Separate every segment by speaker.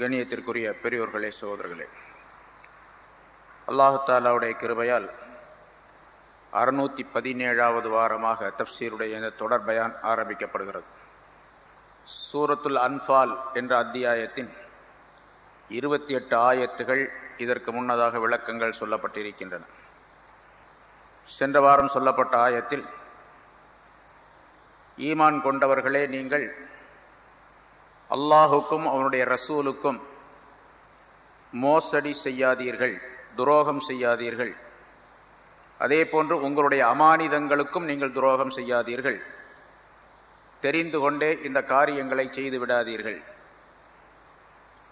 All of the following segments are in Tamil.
Speaker 1: கணியத்திற்குரிய பெரியோர்களே சகோதரர்களே. அல்லாஹாலாவுடைய கிருபையால் அறுநூற்றி பதினேழாவது வாரமாக தப்சீருடைய இந்த தொடர் பயான் ஆரம்பிக்கப்படுகிறது. சூரத்துல் அன்ஃபால் என்ற அத்தியாயத்தின் இருபத்தி எட்டு ஆயத்துகள் இதற்கு முன்னதாக விளக்கங்கள் சொல்லப்பட்டிருக்கின்றன. சென்ற வாரம் சொல்லப்பட்ட ஆயத்தில் ஈமான் கொண்டவர்களே நீங்கள் அல்லாஹுக்கும் அவனுடைய ரசூலுக்கும் மோசடி செய்யாதீர்கள் துரோகம் செய்யாதீர்கள். அதே போன்று உங்களுடைய அமானிதங்களுக்கும் நீங்கள் துரோகம் செய்யாதீர்கள். தெரிந்து கொண்டே இந்த காரியங்களை செய்து விடாதீர்கள்.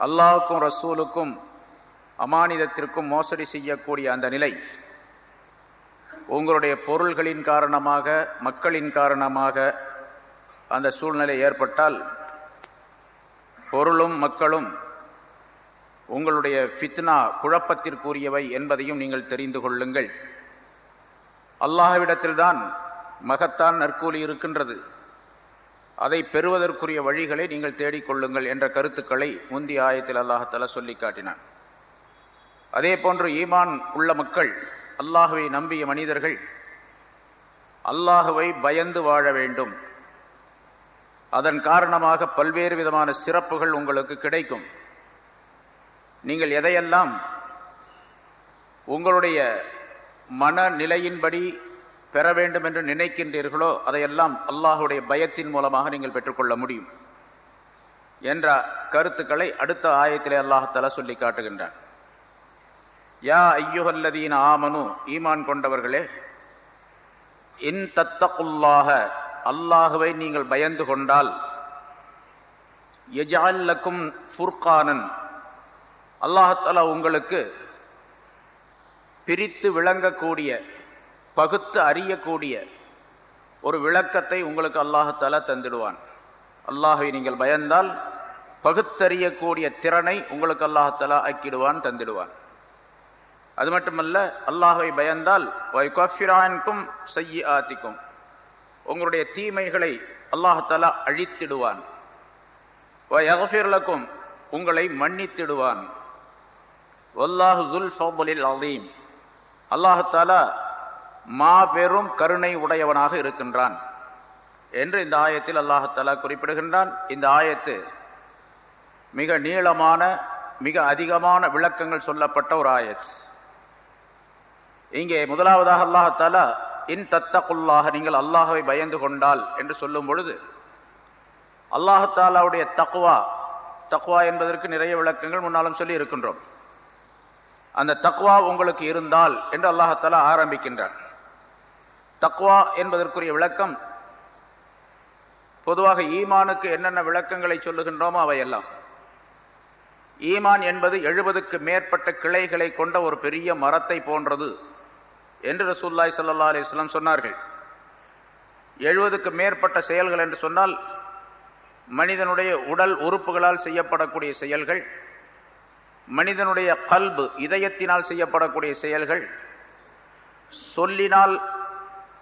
Speaker 1: அல்லாஹுக்கும் ரசூலுக்கும் அமானிதத்திற்கும் மோசடி செய்யக்கூடிய அந்த நிலை உங்களுடைய பொருள்களின் காரணமாக மக்களின் காரணமாக அந்த சூழ்நிலை ஏற்பட்டால் பொருளும் மக்களும் உங்களுடைய ஃபித்னா குழப்பத்திற்குரியவை என்பதையும் நீங்கள் தெரிந்து கொள்ளுங்கள். அல்லாஹ்விடத்தில்தான் மகத்தான் நற்கூலி இருக்கின்றது. அதை பெறுவதற்குரிய வழிகளை நீங்கள் தேடிக்கொள்ளுங்கள் என்ற கருத்துக்களை முந்தைய ஆயத்தில் அல்லாஹால சொல்லி காட்டினான். அதே போன்று ஈமான் உள்ள மக்கள் அல்லாஹுவை நம்பிய மனிதர்கள் அல்லாஹுவை பயந்து வாழ வேண்டும். அதன் காரணமாக பல்வேறு விதமான சிறப்புகள் உங்களுக்கு கிடைக்கும். நீங்கள் எதையெல்லாம் உங்களுடைய மனநிலையின்படி பெற வேண்டும் என்று நினைக்கின்றீர்களோ அதையெல்லாம் அல்லாஹுடைய பயத்தின் மூலமாக நீங்கள் பெற்றுக்கொள்ள முடியும் என்ற கருத்துக்களை அடுத்த ஆயத்திலே அல்லாஹால சொல்லி காட்டுகின்றான். யா ஐயுகல்லதீன ஆமனு ஈமான் கொண்டவர்களே இன் தத்தகுல்லாக அல்லாஹுவை நீங்கள் பயந்து கொண்டால் எஜால்லக்கும் ஃபுர்கானன். அல்லாஹாலா உங்களுக்கு பிரித்து விளங்கக்கூடிய பகுத்து அறியக்கூடிய ஒரு விளக்கத்தை உங்களுக்கு அல்லாஹாலா தந்திடுவான். அல்லாஹை நீங்கள் பயந்தால் பகுத்தறியக்கூடிய திறனை உங்களுக்கு அல்லாஹாலா ஆக்கிடுவான் தந்திடுவான். அது மட்டுமல்ல அல்லாஹை பயந்தால் வைகாஃபிரான்கும் செய்ய ஆத்திக்கும் உங்களுடைய தீமைகளை அல்லாஹாலா அழித்திடுவான். யகஃபிர்லக்கும் உங்களை மன்னித்திடுவான். வல்லாஹு ஜுல் ஃபவுலில் அலீம். அல்லாஹாலா மாபெரும் கருணை உடையவனாக இருக்கின்றான் என்று இந்த ஆயத்தில் அல்லாஹாலா குறிப்பிடுகின்றான். இந்த ஆயத்து மிக நீளமான மிக அதிகமான விளக்கங்கள் சொல்லப்பட்ட ஒரு ஆயத். இங்கே முதலாவதாக அல்லாஹாலா இன் தத்தகுல்லாக நீங்கள் அல்லாஹவை பயந்து கொண்டால் என்று சொல்லும் பொழுது அல்லாஹாலாவுடைய தக்குவா தக்குவா என்பதற்கு நிறைய விளக்கங்கள் முன்னாலும் சொல்லி இருக்கின்றோம். அந்த தக்வா உங்களுக்கு இருந்தால் என்று அல்லாஹாலா ஆரம்பிக்கின்றார் தக்வா என்பதற்குரிய விளக்கம் பொதுவாக ஈமானுக்கு என்னென்ன விளக்கங்களை சொல்லுகின்றோமோ அவையெல்லாம். ஈமான் என்பது எழுபதுக்கு மேற்பட்ட கிளைகளை கொண்ட ஒரு பெரிய மரத்தை போன்றது. என்று ரசூல்லாய் சல்லா அலிஸ்லாம் சொன்னார்கள். எழுபதுக்கு மேற்பட்ட செயல்கள் என்று சொன்னால் மனிதனுடைய உடல் உறுப்புகளால் செய்யப்படக்கூடிய செயல்கள் மனிதனுடைய கல்பு இதயத்தினால் செய்யப்படக்கூடிய செயல்கள் சொல்லினால்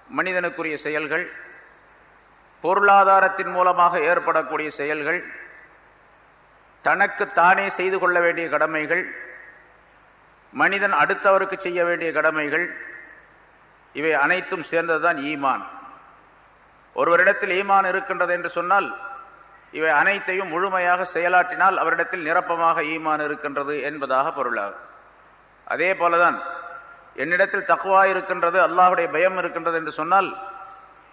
Speaker 1: மனிதனுக்குரிய செயல்கள் பொருளாதாரத்தின் மூலமாக ஏற்படக்கூடிய செயல்கள் தனக்கு தானே செய்து கொள்ள வேண்டிய கடமைகள் மனிதன் அடுத்தவருக்கு செய்ய வேண்டிய கடமைகள் இவை அனைத்தும் சேர்ந்ததுதான் ஈமான். ஒருவரிடத்தில் ஈமான் இருக்கின்றது என்று சொன்னால் இவை அனைத்தையும் முழுமையாக செயலாற்றினால் அவரிடத்தில் நிரப்பமாக ஈமான் இருக்கின்றது என்பதாக பொருளாகும். அதே போலதான் என்னிடத்தில் தக்குவா இருக்கின்றது அல்லாஹுடைய பயம் இருக்கின்றது என்று சொன்னால்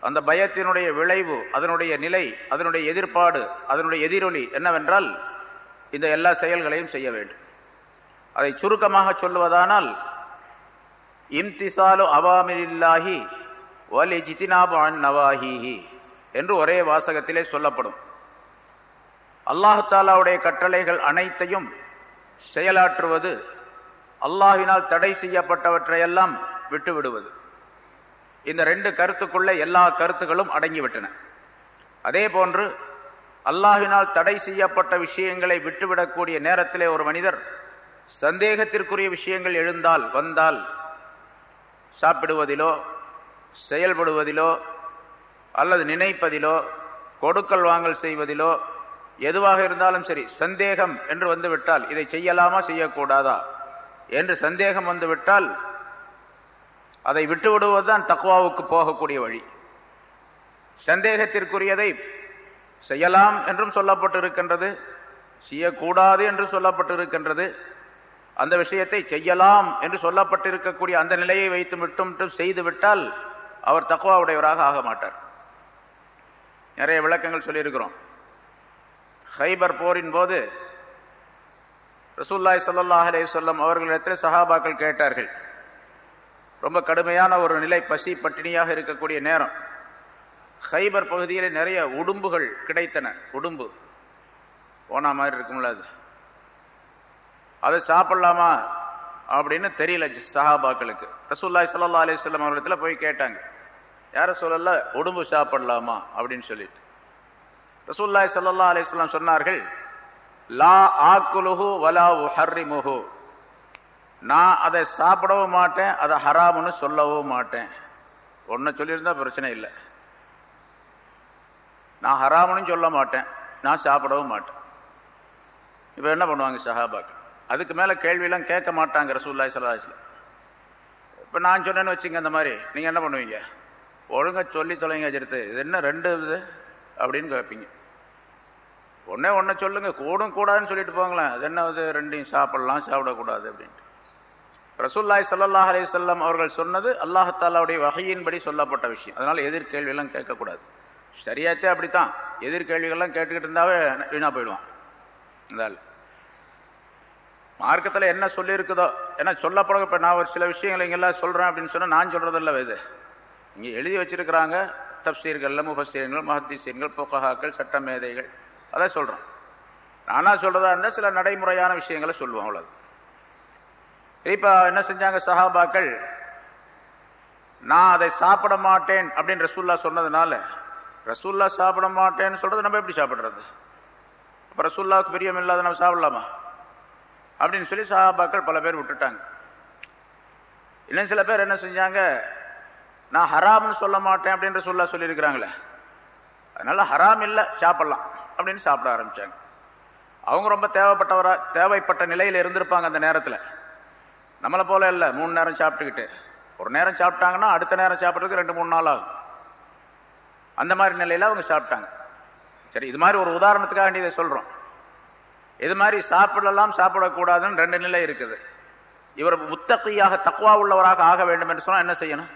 Speaker 1: அந்த பயத்தினுடைய விளைவு அதனுடைய நிலை அதனுடைய எதிர்ப்பாடு அதனுடைய எதிரொலி என்னவென்றால் இந்த எல்லா செயல்களையும் செய்ய வேண்டும். அதை சுருக்கமாக சொல்லுவதானால் இம்திசாலு அவாமில்லாஹி வலி ஜிதினாபான் நவாஹிஹி என்று ஒரே வாசகத்திலே சொல்லப்படும். அல்லாஹாலாவுடைய கட்டளைகள் அனைத்தையும் செயலாற்றுவது அல்லாஹினால் தடை செய்யப்பட்டவற்றையெல்லாம் விட்டுவிடுவது. இந்த ரெண்டு கருத்துக்குள்ளே எல்லா கருத்துக்களும் அடங்கிவிட்டன. அதே போன்று அல்லாஹினால் தடை செய்யப்பட்ட விஷயங்களை விட்டுவிடக்கூடிய நேரத்திலே ஒரு மனிதர் சந்தேகத்திற்குரிய விஷயங்கள் எழுந்தால் வந்தால் சாப்பிடுவதிலோ செயல்படுவதிலோ அல்லது நினைப்பதிலோ கொடுக்கல் வாங்கல் செய்வதிலோ எதுவாக இருந்தாலும் சரி சந்தேகம் என்று வந்துவிட்டால் இதை செய்யலாமா செய்யக்கூடாதா? என்று சந்தேகம் வந்துவிட்டால் அதை விட்டு விடுவதுதான் தக்குவாவுக்கு போகக்கூடிய வழி. சந்தேகத்திற்குரியதை செய்யலாம் என்றும் சொல்லப்பட்டிருக்கின்றது செய்யக்கூடாது என்று சொல்லப்பட்டிருக்கின்றது அந்த விஷயத்தை செய்யலாம் என்று சொல்லப்பட்டிருக்கக்கூடிய அந்த நிலையை வைத்து விட்டும் செய்து விட்டால் அவர் தக்குவாவுடையவராக ஆக மாட்டார். நிறைய விளக்கங்கள் சொல்லியிருக்கிறோம். ஹைபர் போரின் போது ரசூல்லாய் சல்லாஹ் அலே சொல்லம் அவர்களிடத்தில் சஹாபாக்கள் கேட்டார்கள். ரொம்ப கடுமையான ஒரு நிலை பசி பட்டினியாக இருக்கக்கூடிய நேரம். ஹைபர் பகுதியில் நிறைய உடும்புகள் கிடைத்தன. உடும்பு போன மாதிரி இருக்கும்ல அது. அதை சாப்பிடலாமா அப்படின்னு தெரியல சஹாபாக்களுக்கு. ரசூல்லாய் சல்லா அலிஸ்லாம் அவர்களிடத்தில் போய் கேட்டாங்க. யார சொல்லல? உடம்பு சாப்பிடலாமா அப்படின்னு சொல்லிட்டு. ரசூல்லாய் சல்லா அலிஸ்லாம் சொன்னார்கள் லா ஆக்குலுஹு வலா உஹர்ரிமுஹு. நான் அதை சாப்பிடவும் மாட்டேன் அதை ஹராமுன்னு சொல்லவும் மாட்டேன். ஒன்று சொல்லியிருந்தா பிரச்சனை இல்லை. நான் ஹராமுன்னு சொல்ல மாட்டேன் நான் சாப்பிடவும் மாட்டேன். இப்போ என்ன பண்ணுவாங்க சஹாபாக்கள்? அதுக்கு மேலே கேள்வியெல்லாம் கேட்க மாட்டாங்க ரசூல்லாய் சல்லாஹில் இப்போ நான் சொன்னேன்னு வச்சுங்க அந்த மாதிரி. நீங்கள் என்ன பண்ணுவீங்க? ஒழுங்காக சொல்லி தொலைங்க எடுத்து இது என்ன ரெண்டு இது? அப்படின்னு கேட்பீங்க. ஒன்றே ஒன்று சொல்லுங்கள் கூடும் கூடாதுன்னு சொல்லிட்டு போங்களேன். அது என்ன இது? ரெண்டையும் சாப்பிடலாம் சாப்பிடக்கூடாது அப்படின்ட்டு. ரசூல்லாய் சல்லாஹ் அலி சொல்லம் அவர்கள் சொன்னது அல்லாஹாலாவுடைய வகையின்படி சொல்லப்பட்ட விஷயம். அதனால் எதிர்கேள்வியெல்லாம் கேட்கக்கூடாது. சரியாத்தே அப்படித்தான். எதிர்கேள்விகள்லாம் கேட்டுக்கிட்டு இருந்தாவே வீணாக போயிடுவான். இருந்தால் மார்க்கத்தில் என்ன சொல்லியிருக்குதோ ஏன்னா சொல்லப்பட இப்போ நான் ஒரு சில விஷயங்கள் இங்கெல்லாம் சொல்கிறேன் அப்படின்னு சொன்னால் நான் சொல்கிறதில்ல இது. இங்கே எழுதி வச்சிருக்கிறாங்க தப்சீர்கள் முஃபசீர்கள் மஹத்தீசீர்கள் புகஹாக்கள் சட்ட மேதைகள் அதை சொல்கிறோம் நானாக சொல்கிறதா இருந்தால் சில நடைமுறையான விஷயங்களை சொல்லுவோம் அவ்வளோ இப்போ என்ன செஞ்சாங்க சஹாபாக்கள்? நான் அதை சாப்பிட மாட்டேன் அப்படின்னு ரசூல்லா சொன்னதுனால ரசூல்லா சாப்பிட மாட்டேன்னு சொல்கிறது நம்ம எப்படி சாப்பிட்றது? அப்போ ரசூல்லாவுக்கு பிரியம் இல்லாத நம்ம சாப்பிடலாமா? அப்படின்னு சொல்லி சஹாபாக்கள் பல பேர் விட்டுட்டாங்க. இன்னும் சில பேர் என்ன செஞ்சாங்க? நான் ஹராம்னு சொல்ல மாட்டேன் அப்படின்ற சொல்ல சொல்லியிருக்கிறாங்களே. அதனால ஹராம் இல்லை சாப்பிட்லாம் அப்படின்னு சாப்பிட ஆரம்பித்தாங்க அவங்க ரொம்ப தேவைப்பட்டவரா தேவைப்பட்ட நிலையில் இருந்திருப்பாங்க அந்த நேரத்தில். நம்மளை போல இல்லை மூணு நேரம் சாப்பிட்டுக்கிட்டு. ஒரு நேரம் சாப்பிட்டாங்கன்னா அடுத்த நேரம் சாப்பிட்றதுக்கு ரெண்டு மூணு நாள் ஆகும். அந்த மாதிரி நிலையில் அவங்க சாப்பிட்டாங்க. சரி இது மாதிரி ஒரு உதாரணத்துக்காக இதை சொல்கிறோம் இது மாதிரி சாப்பிடலாம் சாப்பிடக்கூடாதுன்னு ரெண்டு நிலை இருக்குது. இவர் முத்தகையாக தக்குவா உள்ளவராக ஆக வேண்டும் என்று சொன்னால் என்ன செய்யணும்?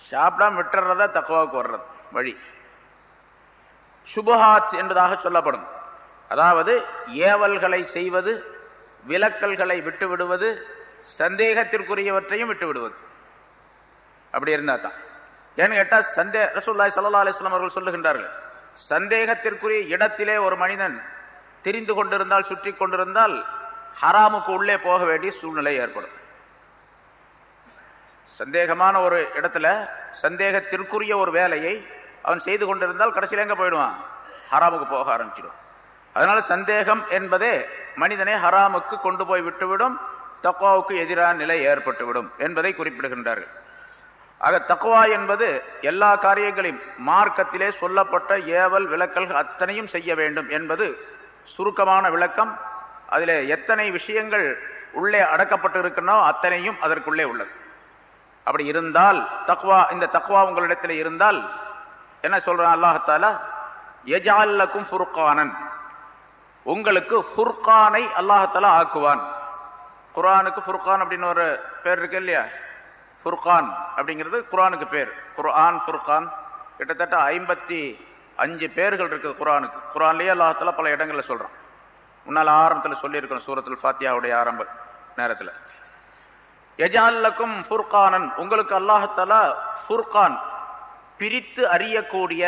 Speaker 1: சாப்பிடாம விட்டுறதா தக்குவாவுக்கு வர்றது வழி. சுபஹாத் என்பதாக சொல்லப்படும். அதாவது ஏவல்களை செய்வது விலக்கல்களை விட்டு விடுவது சந்தேகத்திற்குரியவற்றையும் விட்டு விடுவது அப்படி இருந்தால் தான். ஏன்னு கேட்டால் சந்தே ரசூல்லாய் சல்லா அலிஸ்லாம் அவர்கள் சொல்லுகின்றார்கள் சந்தேகத்திற்குரிய இடத்திலே ஒரு மனிதன் தெரிந்து கொண்டிருந்தால் சுற்றி கொண்டிருந்தால் ஹராமுக்கு உள்ளே போக வேண்டிய சூழ்நிலை ஏற்படும். சந்தேகமான ஒரு இடத்துல சந்தேகத்திற்குரிய ஒரு வேலையை அவன் செய்து கொண்டிருந்தால் கடைசியில் எங்கே போயிடுவான்? ஹராமுக்கு போக ஆரம்பிச்சிடும். அதனால் சந்தேகம் என்பதே மனிதனை ஹராமுக்கு கொண்டு போய் விட்டுவிடும் தக்குவாவுக்கு எதிரான நிலை ஏற்பட்டுவிடும் என்பதை குறிப்பிடுகின்றார்கள். ஆக தக்குவா என்பது எல்லா காரியங்களையும் மார்க்கத்திலே சொல்லப்பட்ட ஏவல் விளக்கல்கள் அத்தனையும் செய்ய வேண்டும் என்பது சுருக்கமான விளக்கம். அதில் எத்தனை விஷயங்கள் உள்ளே அடக்கப்பட்டு இருக்கனோ அத்தனையும் அதற்குள்ளே உள்ளது. அப்படி இருந்தால் தக்வா இந்த தக்வா உங்களிடத்தில் இருந்தால் என்ன சொல்கிறான் அல்லாஹத்தாலா எஜால்லக்கும் ஃபுர்கானன். உங்களுக்கு ஃபுர்கானை அல்லாஹால ஆக்குவான். குரானுக்கு ஃபுர்கான் அப்படின்னு ஒரு பேர் இருக்கு இல்லையா? ஃபுர்கான் அப்படிங்கிறது குரானுக்கு பேர். குர்ஆன் ஃபுர்கான் கிட்டத்தட்ட ஐம்பத்தி அஞ்சு பேர்கள் இருக்குது குரானுக்கு. குரான்லேயே அல்லாஹத்தில் பல இடங்களில் சொல்கிறான் முன்னால் ஆரம்பத்தில் சொல்லியிருக்கணும் சூரத்தில் ஃபாத்தியாவுடைய ஆரம்ப நேரத்தில். எஜால்லக்கும் ஃபுர்கானன். உங்களுக்கு அல்லாஹத்தாலா ஃபுர்கான் பிரித்து அறியக்கூடிய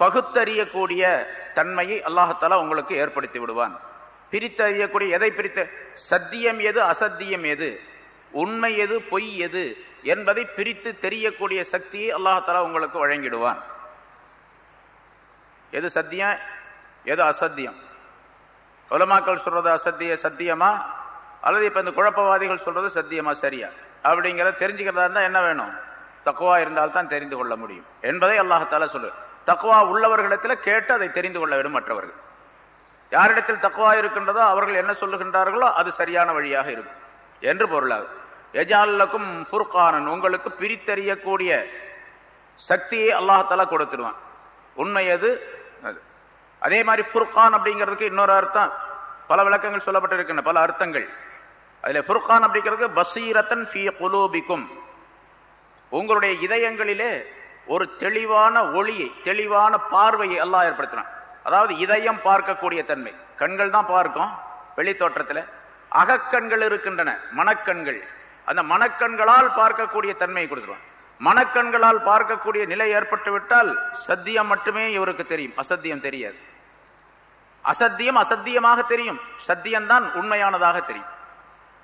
Speaker 1: பகுத்தறியக்கூடிய தன்மையை அல்லாஹத்தாலா உங்களுக்கு ஏற்படுத்தி விடுவான். பிரித்து அறியக்கூடிய எதை பிரித்து? சத்தியம் எது அசத்தியம் எது? உண்மை எது பொய் எது? என்பதை பிரித்து தெரியக்கூடிய சக்தியை அல்லாஹத்தாலா உங்களுக்கு வழங்கிடுவான். எது சத்தியம் எது அசத்தியம்? உலமாக்கள் சொல்றது அசத்திய சத்தியமா? அல்லது இப்போ இந்த குழப்பவாதிகள் சொல்றது சத்தியமா சரியா? அப்படிங்கிறத தெரிஞ்சுக்கிறதா இருந்தால் என்ன வேணும்? தக்குவா இருந்தால்தான் தெரிந்து கொள்ள முடியும். என்பதை அல்லாஹால சொல்லு தக்குவா உள்ளவர்களிடத்தில் கேட்டு அதை தெரிந்து கொள்ள வேண்டும் மற்றவர்கள். யாரிடத்தில் தக்குவா இருக்கின்றதோ அவர்கள் என்ன சொல்லுகின்றார்களோ அது சரியான வழியாக இருக்கும். என்று பொருளாகும். எஜாலுக்கும் ஃபுர்கானன் உங்களுக்கு பிரித்தறியக்கூடிய சக்தியை அல்லாஹால கொடுத்துருவான் உண்மை எது? அது. அதே மாதிரி ஃபுர்கான் அப்படிங்கிறதுக்கு இன்னொரு அர்த்தம். பல விளக்கங்கள் சொல்லப்பட்டிருக்கின்றன பல அர்த்தங்கள். அதில் ஃபுர்கான் அப்படிங்கிறது பசீரத்தன் ஃபி குலூபிக்கும். உங்களுடைய இதயங்களிலே ஒரு தெளிவான ஒளியை தெளிவான பார்வையை எல்லாம் ஏற்படுத்தினான் அதாவது இதயம் பார்க்கக்கூடிய தன்மை. கண்கள் தான் பார்க்கும் வெளித்தோற்றத்தில் அகக்கண்கள் இருக்கின்றன மனக்கண்கள். அந்த மனக்கண்களால் பார்க்கக்கூடிய தன்மையை கொடுத்துருவான். மனக்கண்களால் பார்க்கக்கூடிய நிலை ஏற்பட்டுவிட்டால் சத்தியம் மட்டுமே இவருக்கு தெரியும். அசத்தியம் தெரியாது. அசத்தியம் அசத்தியமாக தெரியும். சத்தியம்தான் உண்மையானதாக தெரியும்.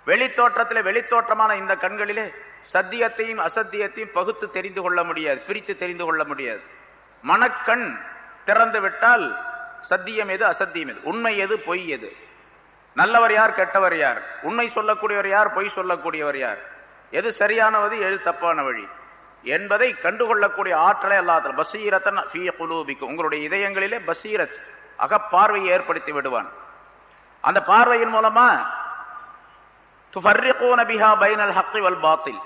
Speaker 1: வெளித்தோற்றத்தில் வெளித்தோற்றமான இந்த கண்களிலே சத்தியத்தையும் அசத்தியத்தையும் பகுத்து தெரிந்து கொள்ள முடியாது பிரித்து தெரிந்து கொள்ள முடியாது. மனக்கண் திறந்து விட்டால் சத்தியம் எது அசத்தியம் எது? உண்மை எது பொய் எது? நல்லவர் யார் கெட்டவர் யார்? உண்மை சொல்லக்கூடியவர் யார் பொய் சொல்லக்கூடியவர் யார்? எது சரியானவது எது தப்பான வழி? என்பதை கண்டுகொள்ளக்கூடிய ஆற்றலை அல்லாத பசீரத்தன் ஃபீய குலூபிக்கும் உங்களுடைய இதயங்களிலே பசீரத் அகப்பார்வையை ஏற்படுத்தி விடுவான். அந்த பார்வையின் மூலமா துஃபர்ரிகூன பிஹா பைனல் ஹக்கி வல் பாத்தில்.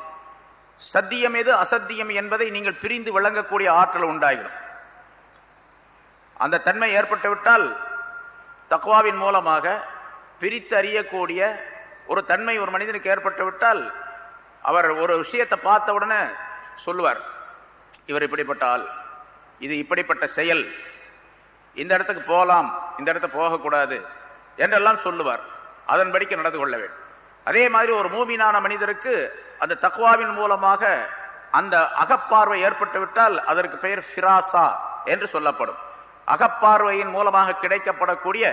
Speaker 1: சத்தியம் எது அசத்தியம் என்பதை நீங்கள் பிரிந்து விளங்கக்கூடிய ஆற்றல் உண்டாகிடும். அந்த தன்மை ஏற்பட்டுவிட்டால் தக்வாவின் மூலமாக பிரித்து அறியக்கூடிய ஒரு தன்மை ஒரு மனிதனுக்கு ஏற்பட்டு விட்டால் அவர் ஒரு விஷயத்தை பார்த்த உடனே சொல்லுவார் இவர் இப்படிப்பட்ட ஆள் இது இப்படிப்பட்ட செயல். இந்த இடத்துக்கு போகலாம் இந்த இடத்த போகக்கூடாது என்றெல்லாம் சொல்லுவார். அதன்படிக்கு நடந்து கொள்ள வேண்டும். அதே மாதிரி ஒரு மூமினான மனிதருக்கு அந்த தக்வாவின் மூலமாக அந்த அகப்பார்வை ஏற்பட்டுவிட்டால் அதற்கு பெயர் ஃபிராசா என்று சொல்லப்படும். அகப்பார்வையின் மூலமாக கிடைக்கப்படக்கூடிய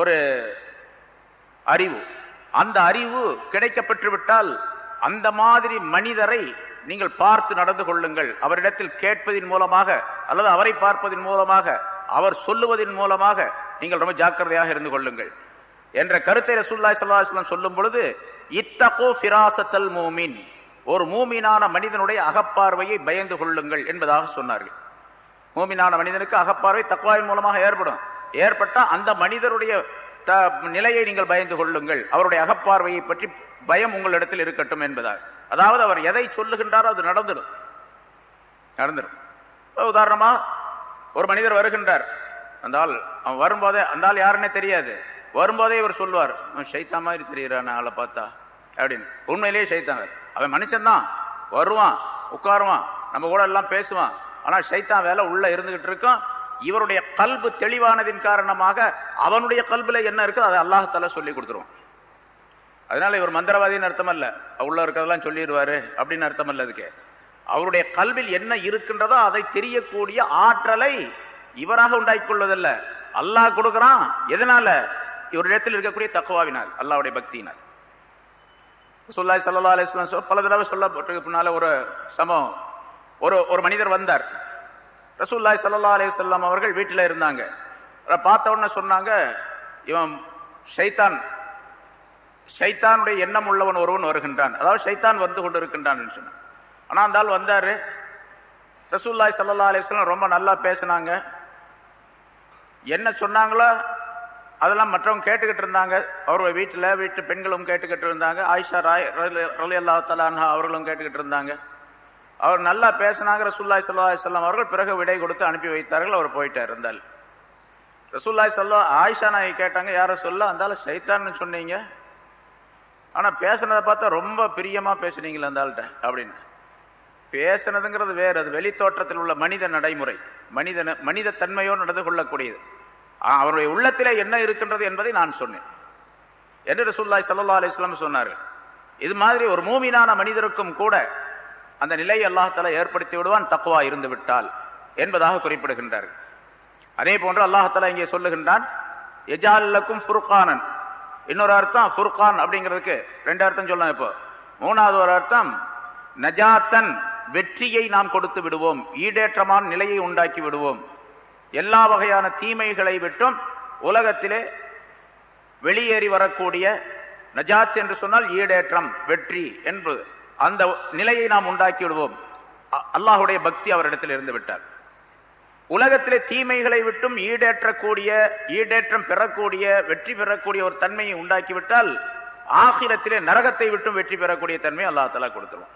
Speaker 1: ஒரு அறிவு. அந்த அறிவு கிடைக்கப்பெற்றுவிட்டால் அந்த மாதிரி மனிதரை நீங்கள் பார்த்து நடந்து கொள்ளுங்கள். அவரிடத்தில் கேட்பதின் மூலமாக அல்லது அவரை பார்ப்பதின் மூலமாக அவர் சொல்லுவதன் மூலமாக நீங்கள் ரொம்ப ஜாக்கிரதையாக இருந்து கொள்ளுங்கள். என்ற கருத்தை ரசூல்லாய் சல்லாஹம் சொல்லும் பொழுது இத்தகோ ஃபிராசத்தல் மூமின். ஒரு மூமினான மனிதனுடைய அகப்பார்வையை பயந்து கொள்ளுங்கள் என்பதாக சொன்னார்கள். மூமினான மனிதனுக்கு அகப்பார்வை தக்குவாயின் மூலமாக ஏற்படும். ஏற்பட்டால் அந்த மனிதருடைய த நிலையை நீங்கள் பயந்து கொள்ளுங்கள். அவருடைய அகப்பார்வையை பற்றி பயம் உங்களிடத்தில் இருக்கட்டும் என்பதால். அதாவது அவர் எதை சொல்லுகின்றாரோ அது நடந்துடும். நடந்துடும். உதாரணமாக ஒரு மனிதர் வருகின்றார். அந்த ஆள் அவன் வரும்போதே அந்த ஆள் யாருன்னே தெரியாது. வரும்போதே இவர் சொல்லுவார் சைத்தா மாதிரி தெரிகிறான் ஆளை பார்த்தா. அப்படின்னு. உண்மையிலேயே சைத்தான் அவன் மனுஷன்தான். வருவான் உட்காருவான் நம்ம கூட எல்லாம் பேசுவான். ஆனால் சைத்தான் வேலை உள்ளே இருந்துகிட்டு இருக்கும் இவருடைய கல்பு தெளிவானதின் காரணமாக அவனுடைய கல்பில் என்ன இருக்கோ அதை அல்லாஹத்தால் சொல்லி கொடுத்துருவான். அதனால இவர் மந்திரவாதின்னு அர்த்தம் அல்ல உள்ள இருக்கிறதெல்லாம் சொல்லிடுவாரு அப்படின்னு அர்த்தம் அல்ல அதுக்கு. அவருடைய கல்வில் என்ன இருக்கின்றதோ அதை தெரியக்கூடிய ஆற்றலை இவராக உண்டாக்கி கொள்வதல்ல. அல்லாஹ் கொடுக்குறான். எதனால? இவரிடத்தில் இருக்கக்கூடிய தக்குவாவினால் அல்லாவுடைய பக்தியினால். சொல்லாய் சல்லா அலிஸ்லாம் பல தடவை சொல்லப்பட்டு பின்னால ஒரு சமம் ஒரு ஒரு மனிதர் வந்தார். ரசூல்லாய் சல்லா அலிசல்லாம் அவர்கள் வீட்டில் இருந்தாங்க. பார்த்த உடனே சொன்னாங்க இவன் ஷைத்தான் சைத்தானுடைய எண்ணம் உள்ளவன் ஒருவன் வருகின்றான். அதாவது சைத்தான் வந்து கொண்டு இருக்கின்றான் சொன்னான். ஆனால் அந்த ஆள் வந்தார். ரசூல்லாய் சல்லா அலிஸ்லாம் ரொம்ப நல்லா பேசினாங்க. என்ன சொன்னாங்களோ அதெல்லாம் மற்றவங்க கேட்டுக்கிட்டு இருந்தாங்க. அவருடைய வீட்டில் வீட்டு பெண்களும் கேட்டுக்கிட்டு இருந்தாங்க. ஆயிஷா ராய் ரலி அல்லா தலான்ஹா அவர்களும் கேட்டுக்கிட்டு இருந்தாங்க. அவர் நல்லா பேசினாங்க. ரசூல்லாய் சல்லா அலிஸ்லாம் அவர்கள் பிறகு விடை கொடுத்து அனுப்பி வைத்தார்கள். அவர் போயிட்டார் இருந்தால் ரசூல்லாய் சொல்லா ஆயிஷா நாய் கேட்டாங்க யாரை சொல்ல? அந்தாலும் சைத்தான்னு சொன்னீங்க. ஆனால் பேசுனதை பார்த்தா ரொம்ப பிரியமாக பேசுனீங்களே அந்த ஆள்கிட்ட அப்படின்னு. பேசுனதுங்கிறது வேறு அது வெளித்தோற்றத்தில் உள்ள மனித நடைமுறை மனித மனித தன்மையோடு நடந்து கொள்ளக்கூடியது. அவருடைய உள்ளத்திலே என்ன இருக்கின்றது என்பதை நான் சொன்னேன். என்று ரசூல்லாய் சல்லா அலிஸ்லாம் சொன்னார்கள். இது மாதிரி ஒரு மூமினான மனிதருக்கும் கூட அந்த நிலையை அல்லாஹால ஏற்படுத்தி விடுவான் தக்குவா இருந்து விட்டால் என்பதாக குறிப்பிடுகின்றார்கள். அதே போன்று அல்லாஹால இங்கே சொல்லுகின்றான் எஜாலுக்கும் ஃபுர்கானன் இன்னொரு அர்த்தம் ஃபுர்கான் அப்படிங்கிறதுக்கு. ரெண்டு அர்த்தம் சொல்லலாம் இப்போ. மூணாவது ஒரு அர்த்தம் நஜாத்தன் வெற்றியை நாம் கொடுத்து விடுவோம் ஈடேற்றமான நிலையை உண்டாக்கி விடுவோம். எல்லா வகையான தீமைகளை விட்டும் உலகத்திலே வெளியேறி வரக்கூடிய நஜாத் என்று சொன்னால் ஈடேற்றம் வெற்றி என்பது. அந்த நிலையை நாம் உண்டாக்கி விடுவோம். அல்லாஹுடைய பக்தி அவரிடத்தில் இருந்து விட்டார். உலகத்திலே தீமைகளை விட்டும் ஈடேற்றக்கூடிய ஈடேற்றம் பெறக்கூடிய வெற்றி பெறக்கூடிய ஒரு தன்மையை உண்டாக்கிவிட்டால் ஆகிரத்திலே நரகத்தை விட்டும் வெற்றி பெறக்கூடிய தன்மை அல்லா தலா கொடுத்துருவோம்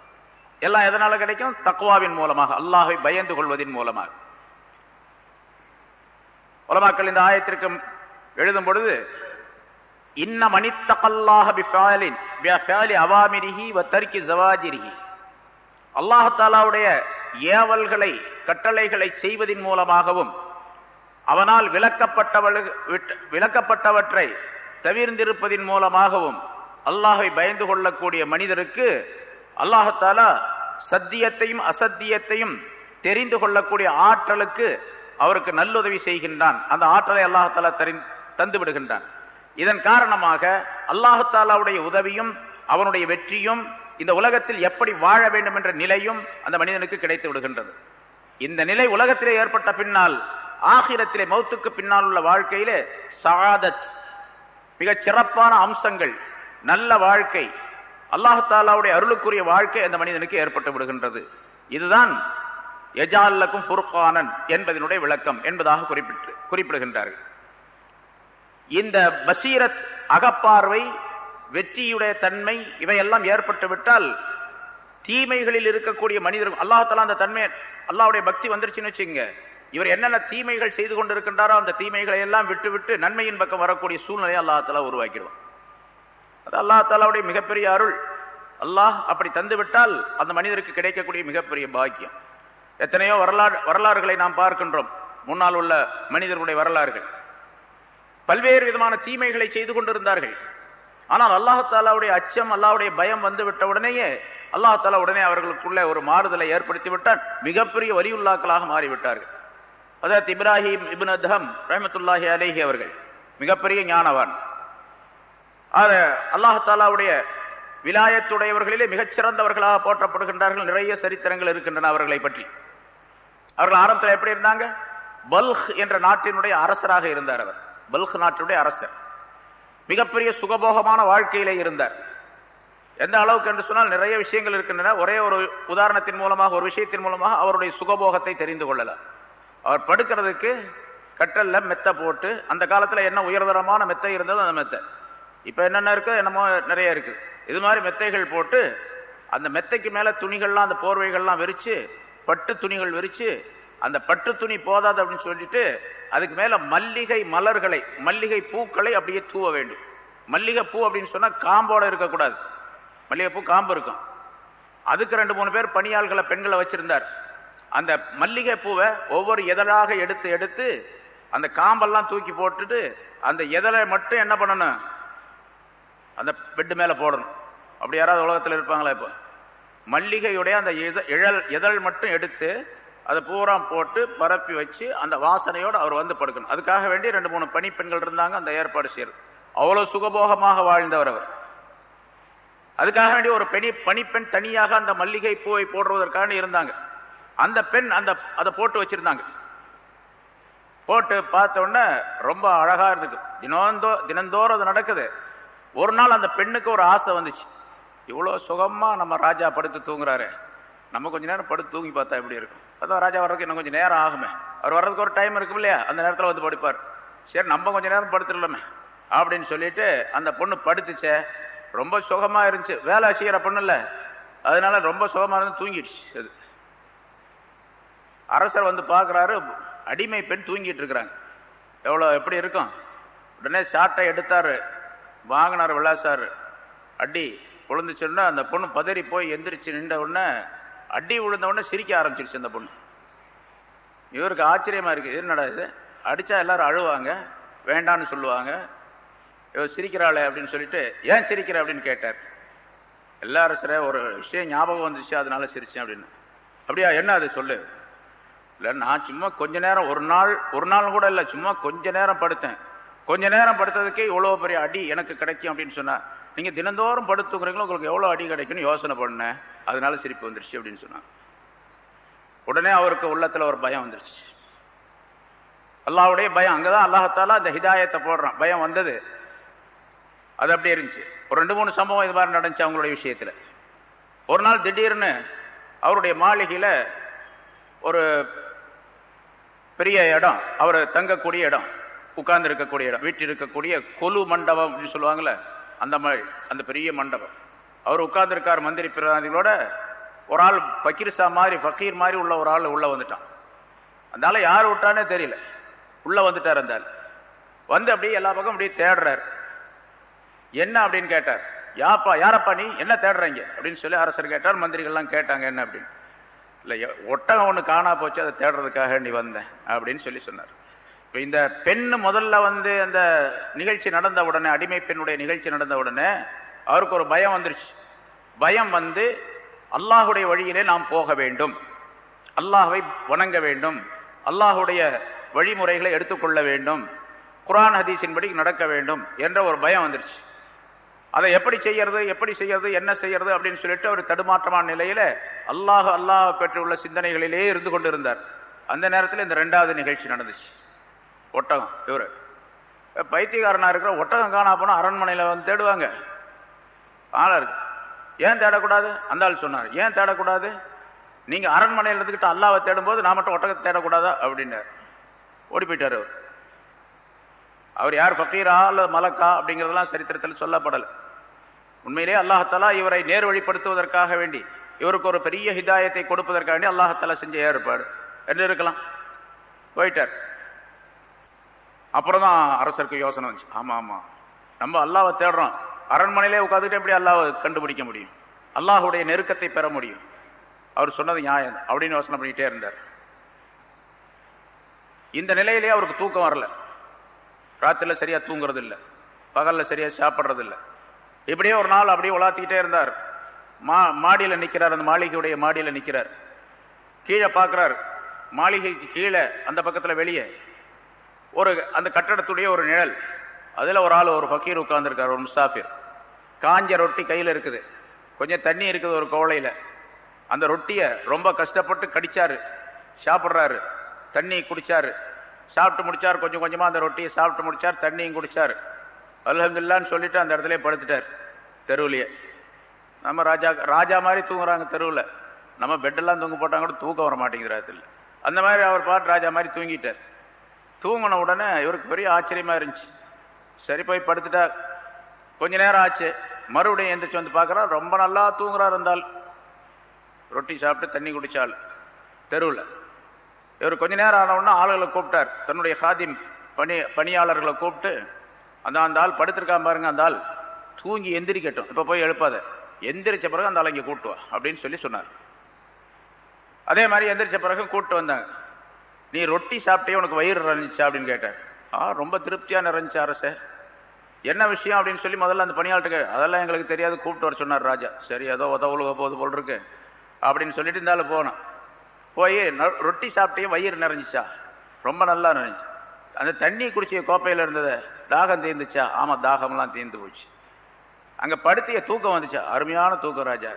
Speaker 1: எல்லாம் எதனால கிடைக்கும்? தக்குவாவின் மூலமாக அல்லாஹை பயந்து கொள்வதன் மூலமாக. உலமாக்கள் இந்த ஆயத்திற்கு எழுதும் பொழுது இன்ன மணித்தகல்லாஹ பிஃபாலின் பிஃபாலி அவாமிரிஹி வ தர்க்கி ஜவாஜிரிஹி. அல்லாஹ் தாலாவுடைய ஏவல்களை கட்டளைகளை செய்வதன் மூலமாகவும் அவனால் விளக்கப்பட்டவள் விளக்கப்பட்டவற்றை தவிர்ந்திருப்பதின் மூலமாகவும் அல்லாஹை பயந்து கொள்ளக்கூடிய மனிதருக்கு அல்லாஹாலா சத்தியத்தையும் அசத்தியத்தையும் தெரிந்து கொள்ளக்கூடிய ஆற்றலுக்கு அவருக்கு நல்லுதவி செய்கின்றான். அந்த ஆற்றலை அல்லாஹாலா தரி தந்து விடுகின்றான். இதன் காரணமாக அல்லாஹாலாவுடைய உதவியும் அவனுடைய வெற்றியும் இந்த உலகத்தில் எப்படி வாழ வேண்டும் என்ற நிலையும் அந்த மனிதனுக்கு கிடைத்து விடுகின்றது. இந்த நிலை உலகத்திலே ஏற்பட்ட பின்னால் ஆகிரத்திலே மௌத்துக்கு பின்னால் உள்ள வாழ்க்கையிலே சாதத் மிகச் சிறப்பான அம்சங்கள் நல்ல வாழ்க்கை அல்லாஹாலாவுடைய அருளுக்குரிய வாழ்க்கை அந்த மனிதனுக்கு ஏற்பட்டு விடுகின்றது. இதுதான் எஜால்லக்கும் ஃபுர்கானன் என்பதனுடைய விளக்கம் என்பதாக குறிப்பிட்டு குறிப்பிடுகின்றார்கள். இந்த பசீரத் அகப்பார்வை வெற்றியுடைய தன்மை இவையெல்லாம் ஏற்பட்டு விட்டால் தீமைகளில் இருக்கக்கூடிய மனிதர்கள் அல்லாஹால அந்த தன்மை அல்லாவுடைய பக்தி வந்துருச்சுன்னு வச்சுங்க இவர் என்னென்ன தீமைகள் செய்து கொண்டிருக்கின்றாரோ அந்த தீமைகளை எல்லாம் விட்டு விட்டு நன்மையின் பக்கம் வரக்கூடிய சூழ்நிலையை அல்லாஹாலா உருவாக்கிடுவான். அது அல்லாஹாலாவுடைய மிகப்பெரிய அருள். அல்லாஹ் அப்படி தந்துவிட்டால் அந்த மனிதருக்கு கிடைக்கக்கூடிய மிகப்பெரிய பாக்கியம். எத்தனையோ வரலாறு வரலாறுகளை நாம் பார்க்கின்றோம். முன்னால் உள்ள மனிதர்களுடைய வரலாறுகள். பல்வேறு விதமான தீமைகளை செய்து கொண்டிருந்தார்கள். ஆனால் அல்லாஹாலாவுடைய அச்சம் அல்லாவுடைய பயம் வந்து விட்ட உடனேயே அல்லாஹால உடனே அவர்களுக்குள்ள ஒரு மாறுதலை ஏற்படுத்தி விட்டார் மிகப்பெரிய வலியுல்லாக்களாக மாறிவிட்டார்கள். அதாவது இப்ராஹிம் இபின் அத்ஹம் ரஹமத்துல்லாஹி அலேஹி அவர்கள் மிகப்பெரிய ஞானவான். அல்லாஹாலாவுடைய விலாயத்துடையவர்களிலே மிகச்சிறந்தவர்களாக போற்றப்படுகின்றார்கள். நிறைய சரித்திரங்கள் இருக்கின்றன அவர்களை பற்றி. அவர்கள் ஆரம்பத்தில் எப்படி இருந்தாங்க? பல்ஹ் என்ற நாட்டினுடைய அரசராக இருந்தார் அவர். பல்ஹ் நாட்டினுடைய அரசர். மிகப்பெரிய சுகபோகமான வாழ்க்கையிலே இருந்தார். எந்த அளவுக்கு என்று சொன்னால் நிறைய விஷயங்கள் இருக்கின்றன. ஒரே ஒரு உதாரணத்தின் மூலமாக ஒரு விஷயத்தின் மூலமாக அவருடைய சுகபோகத்தை தெரிந்து கொள்ளலாம் அவர் படுக்கிறதுக்கு கட்டல்ல மெத்தை போட்டு அந்த காலத்தில் என்ன உயர்தரமான மெத்தை இருந்தது அந்த மெத்தை. இப்போ என்னென்ன இருக்குது என்னமோ நிறைய இருக்குது இது மாதிரி மெத்தைகள் போட்டு அந்த மெத்தைக்கு மேலே துணிகள்லாம் அந்த போர்வைகள்லாம் விரித்து பட்டு துணிகள் விரித்து அந்த பட்டு துணி போதாது அப்படின்னு சொல்லிட்டு அதுக்கு மேலே மல்லிகை மலர்களை மல்லிகை பூக்களை அப்படியே தூவ வேண்டும். மல்லிகை பூ அப்படின்னு சொன்னால் காம்போடு இருக்கக்கூடாது. மல்லிகைப்பூ காம்பு இருக்கும். அதுக்கு ரெண்டு மூணு பேர் பணியாள்களை பெண்களை வச்சிருந்தார். அந்த மல்லிகை பூவை ஒவ்வொரு இதழாக எடுத்து எடுத்து அந்த காம்பெல்லாம் தூக்கி போட்டுட்டு அந்த இதழை மட்டும் என்ன பண்ணணும்? அந்த பெட்டு மேலே போடணும். அப்படி யாராவது உலகத்தில் இருப்பாங்களா இப்போ? மல்லிகையுடைய அந்த இழல் இதழ் மட்டும் எடுத்து அதை பூரா போட்டு பரப்பி வச்சு அந்த வாசனையோடு அவர் வந்து படுக்கணும். அதுக்காக வேண்டி ரெண்டு மூணு பணிப்பெண்கள் இருந்தாங்க. அந்த ஏற்பாடு செய்யறது. அவ்வளோ சுகபோகமாக வாழ்ந்தவர் அவர். அதுக்காக வேண்டிய ஒரு பெணி பணிப்பெண் தனியாக அந்த மல்லிகை பூவை போடுவதற்காக இருந்தாங்க. அந்த பெண் அந்த அதை போட்டு வச்சிருந்தாங்க. போட்டு பார்த்த உடனே ரொம்ப அழகாக இருந்துக்கு தினந்தோ தினந்தோறும் அது நடக்குது. ஒரு நாள் அந்த பெண்ணுக்கு ஒரு ஆசை வந்துச்சு. இவ்வளோ சுகமாக நம்ம ராஜா படுத்து தூங்குறாரு. நம்ம கொஞ்ச நேரம் படுத்து தூங்கி பார்த்தா எப்படி இருக்கும்? அதான் ராஜா வர்றதுக்கு இன்னும் கொஞ்சம் நேரம் ஆகுமே. அவர் வர்றதுக்கு ஒரு டைம் இருக்கும் இல்லையா? அந்த நேரத்தில் வந்து படுப்பார். சரி நம்ம கொஞ்சம் நேரம் படுத்துடலாமே. அப்படின்னு சொல்லிட்டு அந்த பொண்ணு படுத்துச்சே. ரொம்ப சுகமாக இருந்துச்சு. வேலை செய்கிற பொண்ணு இல்லை. அதனால ரொம்ப சுகமாக இருந்து தூங்கிடுச்சு. அது அரசர் வந்து பார்க்குறாரு அடிமை பெண் தூங்கிட்டு இருக்கிறாங்க. எவ்வளோ எப்படி இருக்கும்? உடனே சாட்டை எடுத்தார். வாங்கினார் விளாசார் அடி விழுந்துச்சுன்னா அந்த பொண்ணு பதறி போய் எந்திரிச்சு நின்ற உடனே அடி விழுந்த உடனே சிரிக்க ஆரம்பிச்சிருச்சு அந்த பொண்ணு. இவருக்கு ஆச்சரியமாக இருக்குது என்னடா இது? அடித்தா எல்லாரும் அழுவாங்க. வேண்டான்னு சொல்லுவாங்க. சிரிக்கிறாளே அப்படின்னு சொல்லிட்டு ஏன் சிரிக்கிற? அப்படின்னு கேட்டார். எல்லா அரசரே ஒரு விஷயம் ஞாபகம் வந்துச்சு அதனால சிரிச்சேன் அப்படின்னு. அப்படியா என்ன அது? சொல்லு. இல்லை நான் சும்மா கொஞ்ச நேரம் ஒரு நாள் ஒரு நாள் கூட இல்லை சும்மா கொஞ்ச நேரம் படுத்தேன். கொஞ்ச நேரம் படுத்ததுக்கே இவ்வளோ பெரிய அடி எனக்கு கிடைக்கும் அப்படின்னு சொன்னார் நீங்கள் தினந்தோறும் படுத்துக்கிறீங்களோ உங்களுக்கு எவ்வளோ அடி கிடைக்கும்னு யோசனை பண்ணேன். அதனால சிரிப்பு வந்துருச்சு அப்படின்னு சொன்னான் உடனே அவருக்கு உள்ளத்தில் ஒரு பயம் வந்துருச்சு. அல்லாவுடைய பயம் அங்கே தான் அல்லாஹத்தாலா அந்த ஹிதாயத்தை போடுறான். பயம் வந்தது. அது அப்படியே இருந்துச்சு. ஒரு ரெண்டு மூணு சம்பவம் இது மாதிரி நடந்துச்சு அவங்களுடைய விஷயத்தில். ஒரு நாள் திடீர்னு அவருடைய மாளிகையில் ஒரு பெரிய இடம் அவர் தங்கக்கூடிய இடம் உட்கார்ந்து இருக்கக்கூடிய இடம் வீட்டில் இருக்கக்கூடிய கொலு மண்டபம் அப்படின்னு சொல்லுவாங்கள்ல அந்த மாதிரி அந்த பெரிய மண்டபம். அவர் உட்கார்ந்துருக்கார் மந்திரி பிரதிநிதிகளோட ஒரு ஆள் பக்கீர்சா மாதிரி ஃபக்கீர் மாதிரி உள்ள ஒரு ஆள் உள்ளே வந்துட்டான். அந்த ஆள் யார் விட்டானே தெரியல. உள்ளே வந்துட்டார் அந்த ஆள். வந்து அப்படியே எல்லா பக்கம் அப்படியே தேடுறார். என்ன அப்படின்னு கேட்டார். யாப்பா யாரப்பா நீ? என்ன தேடுறீங்க? அப்படின்னு சொல்லி அரசர் கேட்டார். மந்திரிகள்லாம் கேட்டாங்க என்ன அப்படின்னு. இல்லை ஒட்டகம் ஒன்று காணா போச்சு அதை தேடுறதுக்காக நீ வந்தேன் அப்படின்னு சொல்லி சொன்னார். இப்போ இந்த பெண் முதல்ல வந்து அந்த நிகழ்ச்சி நடந்த உடனே அடிமை பெண்ணுடைய நிகழ்ச்சி நடந்த உடனே அவருக்கு ஒரு பயம் வந்துருச்சு. பயம் வந்து அல்லாஹுடைய வழியிலே நாம் போக வேண்டும். அல்லாஹை வணங்க வேண்டும். அல்லாஹுடைய வழிமுறைகளை எடுத்துக்கொள்ள வேண்டும். குரான் ஹதீஸின்படி நடக்க வேண்டும் என்ற ஒரு பயம் வந்துருச்சு. அதை எப்படி செய்யறது எப்படி செய்யறது என்ன செய்யறது அப்படின்னு சொல்லிட்டு ஒரு தடுமாற்றமான நிலையில அல்லாஹ் அல்லாஹ் பெற்றுள்ள சிந்தனைகளிலே இருந்து கொண்டிருந்தார். அந்த நேரத்தில் இந்த ரெண்டாவது நிகழ்ச்சி நடந்துச்சு. ஒட்டகம் இவர். பைத்தியக்காரனாக இருக்கிற ஒட்டகம் காணா போனால் அரண்மனையில் வந்து தேடுவாங்க. ஆளா இருக்கு. ஏன் தேடக்கூடாது? அந்த ஆள் சொன்னார். ஏன் தேடக்கூடாது? நீங்கள் அரண்மனையில் இருந்துக்கிட்டு அல்லாவை தேடும்போது நான் மட்டும் ஒட்டகத்தை தேடக்கூடாதா? அப்படின்னார். ஓடி போயிட்டார் அவர். அவர் யார் ஃபக்கீரா அல்லது மலக்கா அப்படிங்கிறதெல்லாம் சரித்திரத்தில் சொல்லப்படலை. உண்மையிலே அல்லாஹாலா இவரை நேர் வழிப்படுத்துவதற்காக வேண்டி இவருக்கு ஒரு பெரிய ஹிதாயத்தை கொடுப்பதற்காக வேண்டி அல்லாஹாலா செஞ்ச ஏற்பாடு. என்று இருக்கலாம் போயிட்டார். அப்புறம் தான் அரசருக்கு யோசனை வந்துச்சு. ஆமா ஆமா. நம்ம அல்லாவை தேடுறோம். அரண்மனையிலே உட்காந்துட்டு எப்படி அல்லாவை கண்டுபிடிக்க முடியும்? அல்லாஹுடைய நெருக்கத்தை பெற முடியும். அவர் சொன்னது நியாயம் அப்படின்னு யோசனை பண்ணிகிட்டே இருந்தார். இந்த நிலையிலே அவருக்கு தூக்கம் வரல. ராத்திரில சரியாக தூங்குறது இல்லை பகல்ல சரியாக சாப்பிட்றது இல்லை இப்படியே ஒரு நாள் அப்படியே உலாத்திக்கிட்டே இருந்தார். மா மாடியில் நிற்கிறார் அந்த மாளிகையுடைய மாடியில் நிற்கிறார் கீழே பார்க்குறார் மாளிகைக்கு கீழே அந்த பக்கத்தில் வெளியே. ஒரு அந்த கட்டடத்துடைய ஒரு நிழல். அதில் ஒரு ஆள் ஒரு ஃபக்கீர் உட்கார்ந்துருக்கார் ஒரு முசாஃபிர். காஞ்ச ரொட்டி கையில் இருக்குது. கொஞ்சம் தண்ணி இருக்குது ஒரு கோவளையில். அந்த ரொட்டியை ரொம்ப கஷ்டப்பட்டு கடித்தார் சாப்பிட்றாரு. தண்ணி குடித்தார் சாப்பிட்டு முடிச்சார் கொஞ்சம் கொஞ்சமாக அந்த ரொட்டியை சாப்பிட்டு முடித்தார் தண்ணியும் குடிச்சார். அல்ஹம்துல்லான்னு சொல்லிட்டு அந்த இடத்துல படுத்துட்டார் தெருவுலையே. நம்ம ராஜா ராஜா மாதிரி தூங்குறாங்க தெருவில். நம்ம பெட்டெல்லாம் தூங்க போட்டாங்க கூட தூக்கம் வர மாட்டேங்குது இடத்துல அந்த மாதிரி அவர் பாட்டு ராஜா மாதிரி தூங்கிட்டார். தூங்கின உடனே இவருக்கு பெரிய ஆச்சரியமாக இருந்துச்சு. சரி போய் படுத்துட்டா. கொஞ்ச நேரம் ஆச்சு. மறுபடியும் எந்திரிச்சு வந்து பார்க்குறா ரொம்ப நல்லா தூங்குறா இருந்தால். ரொட்டி சாப்பிட்டு தண்ணி குடித்தாள் தெருவில். இவர் கொஞ்ச நேரம் ஆனவுடனே ஆளுகளை கூப்பிட்டார். தன்னுடைய சாதிம் பணி பணியாளர்களை கூப்பிட்டு அந்த அந்த ஆள் படுத்திருக்கான் பாருங்க அந்த ஆள் தூங்கி எந்திரிக்கட்டும். இப்போ போய் எழுப்பாத. எந்திரிச்ச பிறகு அந்த ஆள் இங்கே கூட்டு வா அப்படின்னு சொல்லி சொன்னார். அதே மாதிரி எந்திரிச்ச பிறகு கூப்பிட்டு வந்தாங்க. நீ ரொட்டி சாப்பிட்டே உனக்கு வயிறு நிறைஞ்சிச்சா அப்படின்னு கேட்டார். ஆ ரொம்ப திருப்தியாக நிறைஞ்சிச்சு அரசே. என்ன விஷயம் அப்படின்னு சொல்லி முதல்ல அந்த பணியாளர்கிட்ட அதெல்லாம் எங்களுக்கு தெரியாது கூப்பிட்டு வர சொன்னார் ராஜா. சரி ஏதோ உதவுலுக போகுது போல் இருக்கு அப்படின்னு சொல்லிட்டு இருந்தாலும் போனோம் போய் ரொட்டி சாப்பிட்டே வயிறு நிறைஞ்சிச்சா? ரொம்ப நல்லா நிறைஞ்சி. அந்த தண்ணி குடிச்சிய கோப்பையில் இருந்தது. தாகம் தீர்ந்துச்சா? ஆமாம் தாகம்லாம் தீர்ந்து போச்சு. அங்கே படுத்திய தூக்கம் வந்துச்சா. அருமையான தூக்கம் ராஜா.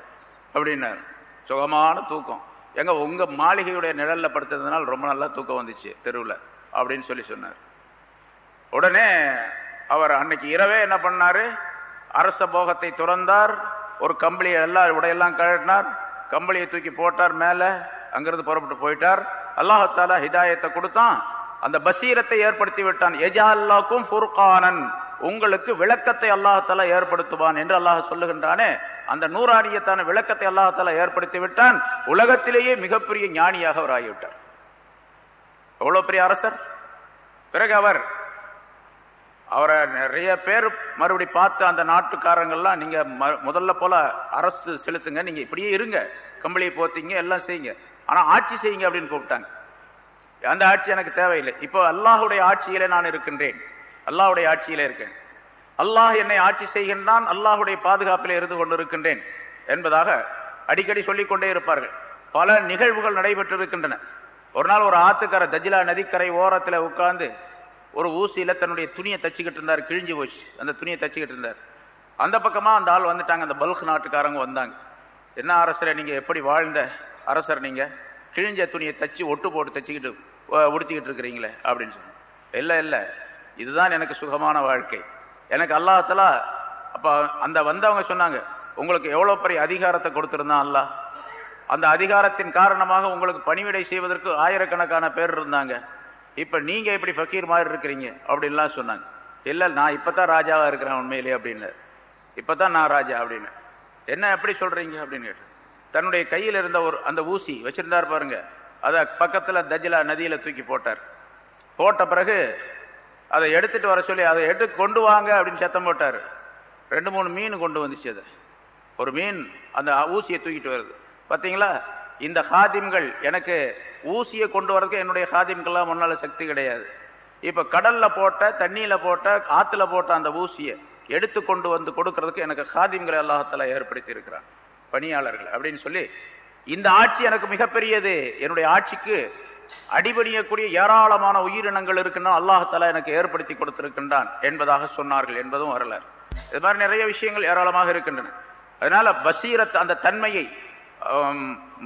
Speaker 1: அப்படின்னாரு சுகமான தூக்கம். எங்க உங்கள் மாளிகையுடைய நிழலில் படுத்ததுனால ரொம்ப நல்லா தூக்கம் வந்துச்சு தெருவில் அப்படின்னு சொல்லி சொன்னார். உடனே அவர் அன்னைக்கு இரவே என்ன பண்ணார்? அரச போகத்தை துறந்தார். ஒரு கம்பளியை எல்லாம் உடையெல்லாம் கழட்டினார். கம்பளியை தூக்கி போட்டார் மேலே. அங்கிருந்து புறப்பட்டு போயிட்டார். அல்லாஹத்தாலா ஹிதாயத்தை கொடுத்தான். அந்த பசீரத்தை ஏற்படுத்தி விட்டான். எஜால்லாக்கும் ஃபுர்கானன். உங்களுக்கு விளக்கத்தை அல்லாஹாலா ஏற்படுத்துவான் என்று அல்லாஹ் சொல்லுகின்றானே. அந்த நூறாரியத்தான விளக்கத்தை அல்லாஹாலா ஏற்படுத்தி விட்டான். உலகத்திலேயே மிகப்பெரிய ஞானியாக அவர் ஆகிவிட்டார். எவ்வளோ பெரிய அரசர்? பிறகு அவர் அவரை நிறைய பேர் மறுபடி பார்த்து அந்த நாட்டுக்காரங்கள்லாம் நீங்கள் ம- முதல்ல போல அரசு செலுத்துங்க நீங்கள் இப்படியே இருங்க. கம்பளியை போத்தீங்க எல்லாம் செய்யுங்க. ஆனால் ஆட்சி செய்யுங்க அப்படின்னு கூப்பிட்டாங்க. அந்த ஆட்சி எனக்கு தேவையில்லை. இப்போ அல்லாஹுடைய ஆட்சியிலே நான் இருக்கின்றேன். அல்லாஹுடைய ஆட்சியிலே இருக்கேன். அல்லாஹ் என்னை ஆட்சி செய்கின்றான் அல்லாஹுடைய பாதுகாப்பில் இருந்து கொண்டிருக்கின்றேன் என்பதாக அடிக்கடி சொல்லிக் கொண்டே இருப்பார்கள். பல நிகழ்வுகள் நடைபெற்றிருக்கின்றன. ஒரு நாள் ஒரு ஆத்துக்கரை தஜிலா நதிக்கரை ஓரத்தில் உட்கார்ந்து ஒரு ஊசியில் தன்னுடைய துணியை தச்சுக்கிட்டு இருந்தார் கிழிஞ்சு போச்சு. அந்த துணியை தச்சுக்கிட்டு இருந்தார். அந்த பக்கமாக அந்த ஆள் வந்துட்டாங்க. அந்த பல்க் நாட்டுக்காரங்க வந்தாங்க. என்ன அரசரை நீங்கள் எப்படி வாழ்ந்த அரசர் நீங்கள் கிழிஞ்ச துணியை தச்சு ஒட்டு போட்டு தச்சுக்கிட்டு உடுத்திக்கிட்டு இருக்கிறீங்களே அப்படின்னு சொன்னாங்க. இல்லை இல்லை. இதுதான் எனக்கு சுகமான வாழ்க்கை. எனக்கு அல்லாஹ்தலா அப்போ அந்த வந்தவங்க சொன்னாங்க உங்களுக்கு எவ்வளோ பெரிய அதிகாரத்தை கொடுத்துருந்தான் அல்லாஹ்? அந்த அதிகாரத்தின் காரணமாக உங்களுக்கு பணிவிடை செய்வதற்கு ஆயிரக்கணக்கான பேர் இருந்தாங்க. இப்போ நீங்கள் இப்படி ஃபக்கீர் மாதிரி இருக்கிறீங்க அப்படின்லாம் சொன்னாங்க. இல்லை நான் இப்போ தான் ராஜாவாக இருக்கிறேன் உண்மையிலே அப்படின்னு இப்பதான் நான் ராஜா அப்படின்னு என்ன எப்படி சொல்கிறீங்க அப்படின்னு கேட்டேன் தன்னுடைய கையில் இருந்த ஒரு அந்த ஊசி வச்சுருந்தார் பாருங்கள் அதை பக்கத்தில் தஜ்லா நதியில் தூக்கி போட்டார். போட்ட பிறகு அதை எடுத்துட்டு வர சொல்லி அதை எடுத்து கொண்டு வாங்க அப்படின்னு சத்தம் போட்டார். ரெண்டு மூணு மீன் கொண்டு வந்துச்சு அதை. ஒரு மீன் அந்த ஊசியை தூக்கிட்டு வருது. பார்த்தீங்களா இந்த ஹாதிம்கள் எனக்கு ஊசியை கொண்டு வரதுக்கு என்னுடைய ஹாதிம்கள்லாம் முன்னால் சக்தி கிடையாது. இப்போ கடலில் போட்ட தண்ணியில் போட்ட ஆற்றுல போட்ட அந்த ஊசியை எடுத்து கொண்டு வந்து கொடுக்கறதுக்கு எனக்கு ஹாதிம்களை அல்லாஹத்தில் ஏற்படுத்தி இருக்கிறான். பணியாளர்கள் அப்படின்னு சொல்லி இந்த ஆட்சி எனக்கு மிகப்பெரியது. என்னுடைய ஆட்சிக்கு அடிபணியக்கூடிய ஏராளமான உயிரினங்கள் இருக்குன்னா அல்லாஹால எனக்கு ஏற்படுத்தி கொடுத்திருக்கின்றான் என்பதாக சொன்னார்கள் என்பதும் வரலாறு. இது மாதிரி நிறைய விஷயங்கள் ஏராளமாக இருக்கின்றன. அதனால பசீரத் அந்த தன்மையை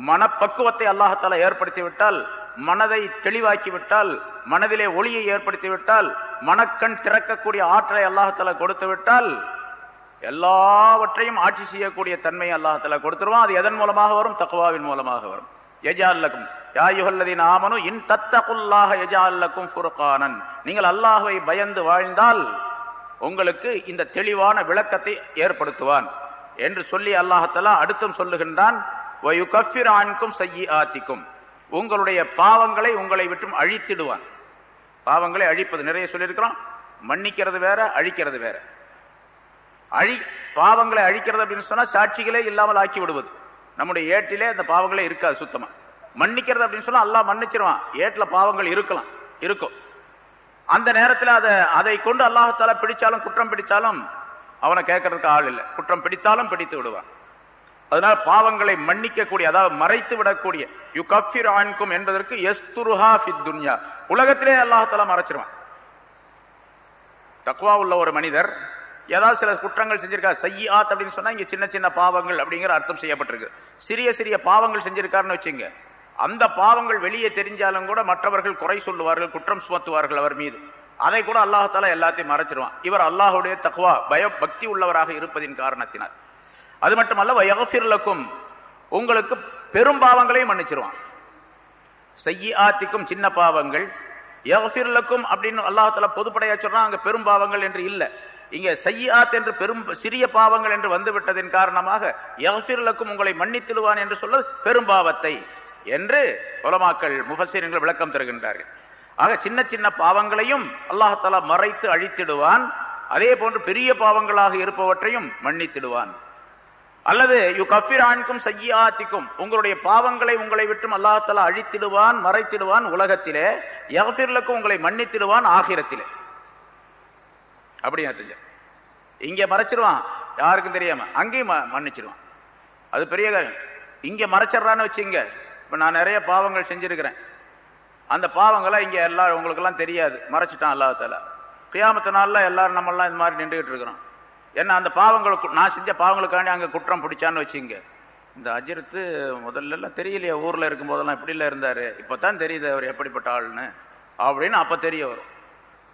Speaker 1: மனப்பக்குவத்தை அல்லாஹால ஏற்படுத்தி விட்டால் மனதை தெளிவாக்கி விட்டால் மனதிலே ஒளியை ஏற்படுத்தி விட்டால் மனக்கண் திறக்கக்கூடிய ஆற்றலை அல்லாஹால கொடுத்து விட்டால் எல்லாவற்றையும் ஆட்சி செய்யக்கூடிய தன்மை அல்லாஹத்தில் கொடுத்துருவான். அது எதன் மூலமாக வரும்? தக்குவாவின் மூலமாக வரும். எஜால்லக்கும் யாயுகல்லதின் ஆமனு இன் தத்தகுல்லாக எஜால்லக்கும் ஃபுர்கானன். நீங்கள் அல்லாஹுவை பயந்து வாழ்ந்தால் உங்களுக்கு இந்த தெளிவான விளக்கத்தை ஏற்படுத்துவான் என்று சொல்லி அல்லாஹத்தலா அடுத்தும் சொல்லுகின்றான். வயுகஃபிர் ஆன்கும் செய்யி ஆத்திக்கும் உங்களுடைய பாவங்களை உங்களை விட்டும் அழித்திடுவான். பாவங்களை அழிப்பது நிறைய சொல்லியிருக்கிறோம். மன்னிக்கிறது வேற அழிக்கிறது வேற. அழி பாவங்களை அழிக்கிறது அப்படின்னு சொன்னா சாட்சிகளே இல்லாமல் ஆக்கி விடுவது. நம்முடைய ஏட்டிலே அந்த பாவங்களே இருக்காது சுத்தமா. மன்னிக்கிறது அப்படின்னு சொன்னா அல்லாஹ் மன்னிச்சிருவான். ஏட்டில் பாவங்கள் இருக்கலாம் இருக்கும். அந்த நேரத்தில் அதை அதை கொண்டு அல்லாஹால பிடிச்சாலும் குற்றம் பிடிச்சாலும் அவனை கேட்கறதுக்கு ஆள் இல்லை. குற்றம் பிடித்தாலும் பிடித்து விடுவான். அதனால் பாவங்களை மன்னிக்கக்கூடிய அதாவது மறைத்து விடக்கூடிய யு கஃபிர் ஆண்கும் என்பதற்கு எஸ்துருஹா ஃபித் துன்யா. உலகத்திலே அல்லாஹால மறைச்சிருவான். தக்குவா உள்ள ஒரு மனிதர் ஏதாவது சில குற்றங்கள் செஞ்சிருக்கா செய்யாத் அப்படின்னு சொன்னா இங்க சின்ன சின்ன பாவங்கள் அப்படிங்கிற அர்த்தம் செய்யப்பட்டிருக்கு. சிறிய சிறிய பாவங்கள் செஞ்சிருக்காருன்னு வச்சுங்க. அந்த பாவங்கள் வெளியே தெரிஞ்சாலும் கூட மற்றவர்கள் குறை சொல்லுவார்கள் குற்றம் சுமத்துவார்கள் அவர் மீது. அதை கூட அல்லாஹால எல்லாத்தையும் மறைச்சிருவான். இவர் அல்லாஹுடைய தகுவா பய பக்தி உள்ளவராக இருப்பதின் காரணத்தினால். அது மட்டுமல்ல வயஃபிர்லக்கும் உங்களுக்கு பெரும் பாவங்களையும் மன்னிச்சிருவான். செய்யாத்திக்கும் சின்ன பாவங்கள் யஃபிர்லக்கும் அப்படின்னு அல்லாஹால பொதுப்படையா சொல்றான் அங்க பெரும் பாவங்கள் என்று இல்லை. இங்கே செய்யாத் என்று பெரும் சிறிய பாவங்கள் என்று வந்துவிட்டதின் காரணமாக எஃபிர்லக்கும் உங்களை மன்னித்திடுவான் என்று சொல்வது பெரும்பாவத்தை என்று உலமாக்கள் முஃபசீரங்கள் விளக்கம் தருகின்றார்கள். ஆக சின்ன சின்ன பாவங்களையும் அல்லாஹாலா மறைத்து அழித்திடுவான். அதே போன்று பெரிய பாவங்களாக இருப்பவற்றையும் மன்னித்திடுவான். அல்லது யு கஃபிரானுக்கும் சையாத்திக்கும் உங்களுடைய பாவங்களை உங்களை விட்டும் அல்லாஹாலா அழித்திடுவான் மறைத்திடுவான் உலகத்திலே. யஃபிர்லக்கும் உங்களை மன்னித்திடுவான் ஆகிரத்திலே. அப்படியா செஞ்சேன் இங்கே மறைச்சிருவான். யாருக்கும் தெரியாம. அங்கேயும் ம- மன்னிச்சிடுவான் அது பெரிய காரியம். இங்கே மறைச்சிடுறான்னு வச்சுங்க இப்போ நான் நிறைய பாவங்கள் செஞ்சுருக்கிறேன். அந்த பாவங்களாம் இங்கே எல்லாரும் உங்களுக்கெல்லாம் தெரியாது. மறைச்சிட்டான் அல்லாத்தால கியாமத்து நாளில் எல்லாரும் நம்மளாம் இந்த மாதிரி நின்றுகிட்டு இருக்கிறோம். ஏன்னா அந்த பாவங்களுக்கு நான் செஞ்ச பாவங்களுக்காண்டி அங்கே குற்றம் பிடிச்சான்னு வச்சுங்க இந்த அஜிரத்து முதல்லலாம் தெரியலையே. ஊரில் இருக்கும் போதெல்லாம் இருந்தார். இப்போ தான் தெரியுது அவர் எப்படிப்பட்ட ஆள்னு. அப்படின்னு அப்போ தெரிய வரும்.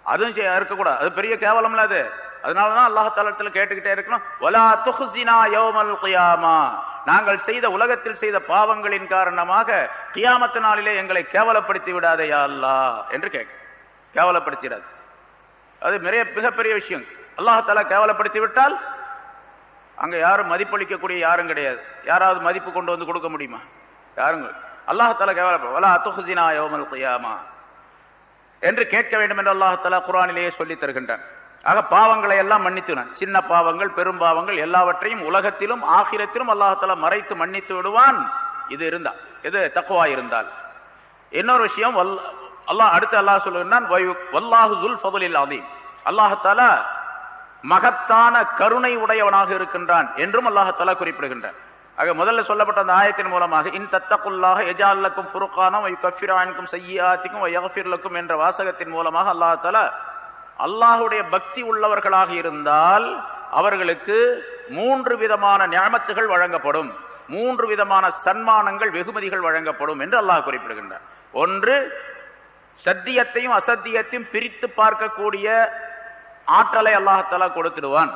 Speaker 1: அதுவும் செய்ய- இருக்கக்கூடாது. அது பெரிய கேவலம்ல அது. அதனாலதான் அல்லாஹ் தலத்தில் கேட்டுக்கிட்டே இருக்கணும். வலா துஹ்சினா யோமல் கியாமா. நாங்கள் செய்த உலகத்தில் செய்த பாவங்களின் காரணமாக கியாமத்து நாளிலே எங்களை கேவலப்படுத்தி விடாதையா அல்லா என்று கேட்க. கேவலப்படுத்திடாது. அது நிறைய மிகப்பெரிய விஷயம். அல்லாஹால கேவலப்படுத்தி விட்டால் அங்க யாரும் மதிப்பளிக்கக்கூடிய யாரும் கிடையாது. யாராவது மதிப்பு கொண்டு வந்து கொடுக்க முடியுமா? யாருங்க? அல்லாஹால கேவலப்பட வலா துஹ்சினா யோமல் கியாமா. என்று கேட்க வேண்டும் என்று அல்லாஹாலா குரானிலேயே சொல்லி தருகின்றான். ஆக பாவங்களை எல்லாம் மன்னித்துனான் சின்ன பாவங்கள் பெரும் பாவங்கள் எல்லாவற்றையும் உலகத்திலும் ஆகிரத்திலும் அல்லாஹாலா மறைத்து மன்னித்து விடுவான். இது இருந்தா இது தக்குவா இருந்தால். இன்னொரு விஷயம் அல்லாஹ் அடுத்து அல்லாஹ் சொல்லுகிறான் வயு- வல்லாஹு ஜுல் ஃபதுலில் அதீம் அல்லாஹாலா மகத்தான கருணை உடையவனாக இருக்கின்றான் என்றும் அல்லாஹாலா குறிப்பிடுகின்றான். ஆக முதல்ல சொல்லப்பட்ட அந்த ஆயத்தின் மூலமாக இன் தத்தகுல்லாக எஜால்லக்கும் ஃபுருக்கானம் கஃபிரான்கும் சையாத்திக்கும் யஃபிர்லக்கும் என்ற வாசகத்தின் மூலமாக அல்லாஹாலா அல்லாஹுடைய பக்தி உள்ளவர்களாக இருந்தால் அவர்களுக்கு மூன்று விதமான ஞாபத்துகள் வழங்கப்படும். மூன்று விதமான சன்மானங்கள் வெகுமதிகள் வழங்கப்படும் என்று அல்லாஹ் குறிப்பிடுகின்றார். ஒன்று சத்தியத்தையும் அசத்தியத்தையும் பிரித்து பார்க்கக்கூடிய ஆற்றலை அல்லாஹாலா கொடுத்துடுவான்.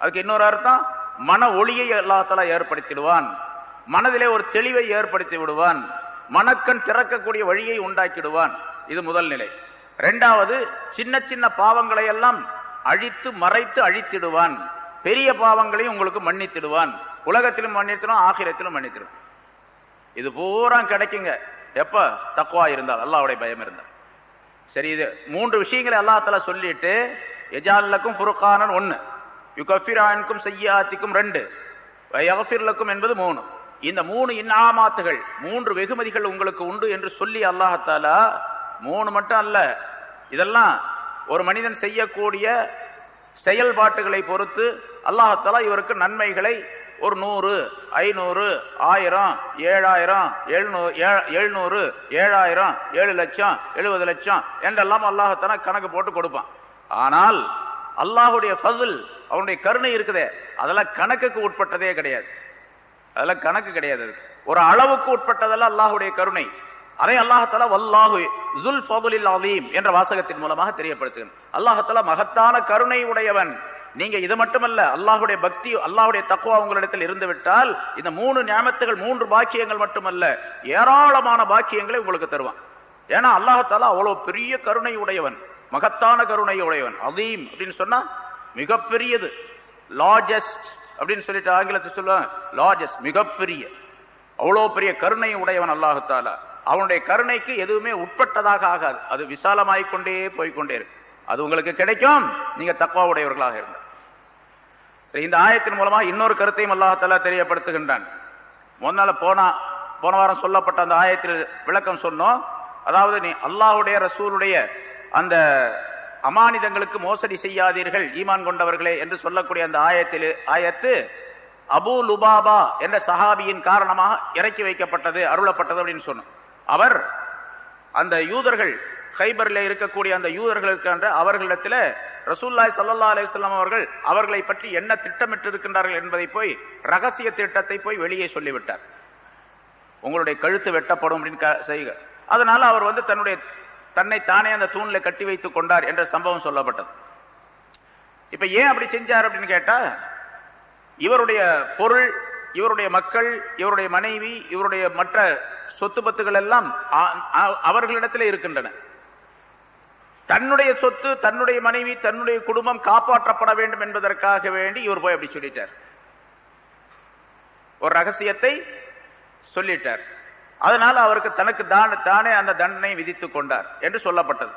Speaker 1: அதுக்கு இன்னொரு அர்த்தம் மன ஒளியை அல்லாஹாலா ஏற்படுத்திடுவான். மனதிலே ஒரு தெளிவை ஏற்படுத்தி விடுவான். மனக்கண் திறக்கக்கூடிய வழியை உண்டாக்கிடுவான். இது முதல் நிலை. ரெண்டாவது சின்ன சின்ன பாவங்களை எல்லாம் அழித்து மறைத்து அழித்திடுவான். பெரிய பாவங்களையும் உங்களுக்கு மன்னித்திடுவான். உலகத்திலும் மன்னித்திடும் ஆகிரத்திலும் மன்னித்திடும். இது பூரா கிடைக்குங்க. எப்ப? தக்குவா இருந்தால் அல்லாவுடைய பயம் இருந்தால். சரி இது மூன்று விஷயங்களை அல்லாஹால சொல்லிட்டு எஜாலுக்கும் ஃபுருக்கானன் ஒன்று யுகஃபிரானுக்கும் செய்யாத்திக்கும் ரெண்டு. யகஃபிர்லக்கும் என்பது மூணு. இந்த மூணு இன்னாமாத்துகள் மூன்று வெகுமதிகள் உங்களுக்கு உண்டு என்று சொல்லி அல்லாஹாலா மூணு மட்டும் அல்ல. இதெல்லாம் ஒரு மனிதன் செய்யக்கூடிய செயல்பாட்டுகளை பொறுத்து அல்லாஹாலா இவருக்கு நன்மைகளை ஒரு நூறு ஐநூறு ஆயிரம் ஏழாயிரம் எழுநூறு எழுநூறு ஏழாயிரம் ஏழு லட்சம் எழுபது லட்சம் என்றெல்லாம் அல்லாஹத்தான கணக்கு போட்டு கொடுப்பான். ஆனால் அல்லாஹுடைய ஃபசில் அவனுடைய கருணை இருக்குதே. அதெல்லாம் கணக்குக்கு உட்பட்டதே கிடையாது. அதெல்லாம் கணக்கு கிடையாது அதுக்கு. ஒரு அளவுக்கு உட்பட்டதெல்லாம் அல்லாஹுடைய கருணை. அதை அல்லாஹால வல்லாஹு ஜுல் ஃபதுலில் அலீம் என்ற வாசகத்தின் மூலமாக தெரியப்படுத்துகிறேன். அல்லாஹால மகத்தான கருணை உடையவன். நீங்க இது மட்டுமல்ல அல்லாஹுடைய பக்தி அல்லாஹுடைய தக்குவா உங்களிடத்தில் இருந்து விட்டால் இந்த மூணு ஞாபகத்துகள் மூன்று பாக்கியங்கள் மட்டுமல்ல ஏராளமான பாக்கியங்களை உங்களுக்கு தருவான். ஏன்னா அல்லாஹால அவ்வளவு பெரிய கருணை உடையவன் மகத்தான கருணை உடையவன் அதீம் அப்படின்னு சொன்னா மிகப்பெரியது. லார்ஜஸ்ட் அப்படின்னு சொல்லிட்டு ஆங்கிலத்தை சொல்லுவாங்க. லார்ஜஸ்ட் மிகப்பெரிய. அவ்வளோ பெரிய கருணை உடையவன் அல்லாஹத்தால. அவனுடைய கருணைக்கு எதுவுமே உட்பட்டதாக ஆகாது. அது விசாலமாகிக் கொண்டே போய்கொண்டே இருக்கு. அது உங்களுக்கு கிடைக்கும். நீங்க தக்குவா உடையவர்களாக இருந்தால் இந்த ஆயத்தின் மூலமாக இன்னொரு கருத்தையும் அல்லாஹாலா தெரியப்படுத்துகின்றான். முன்னால போனா போன வாரம் சொல்லப்பட்ட அந்த ஆயத்தில் விளக்கம் சொன்னோம். அதாவது நீ அல்லாஹுடைய ரசூலுடைய அந்த அமானிதங்களுக்கு மோசடி செய்யாதீர்கள் ஈமான் கொண்டவர்களே என்று சொல்லக்கூடிய அந்த ஆயத்தில் ஆயத்து அபு லுபாபா என்ற சஹாபியின் காரணமாக இறக்கி வைக்கப்பட்டது அருளப்பட்டது அப்படின்னு சொன்னோம். அவர் அந்த யூதர்கள் ஹைபரில் இருக்கக்கூடிய அந்த யூதர்களுக்கு அவர்களிடத்தில் ரசூல்லாய் சல்லா அலிஸ்லாம் அவர்கள் அவர்களை பற்றி என்ன திட்டமிட்டு இருக்கின்றார்கள் என்பதை போய் ரகசிய திட்டத்தை போய் வெளியே சொல்லிவிட்டார். உங்களுடைய கழுத்து வெட்டப்படும் அப்படின்னு செய்க. அதனால அவர் வந்து தன்னுடைய தன்னை தானே அந்த தூணில் கட்டி வைத்துக் கொண்டார் என்ற சம்பவம் சொல்லப்பட்டது. இப்ப ஏன் அப்படி செஞ்சார் அப்படின்னு கேட்டா இவருடைய பொருள் இவருடைய மக்கள் இவருடைய மனைவி இவருடைய மற்ற சொத்து பத்துகள் எல்லாம் அவர்களிடத்தில் இருக்கின்றன. தன்னுடைய சொத்து தன்னுடைய மனைவி தன்னுடைய குடும்பம் காப்பாற்றப்பட வேண்டும் என்பதற்காக வேண்டி இவர் போய் அப்படி சொல்லிட்டார். ஒரு ரகசியத்தை சொல்லிட்டார். அதனால் அவருக்கு தனக்கு தானே அந்த தண்டனை விதித்துக் கொண்டார் என்று சொல்லப்பட்டது.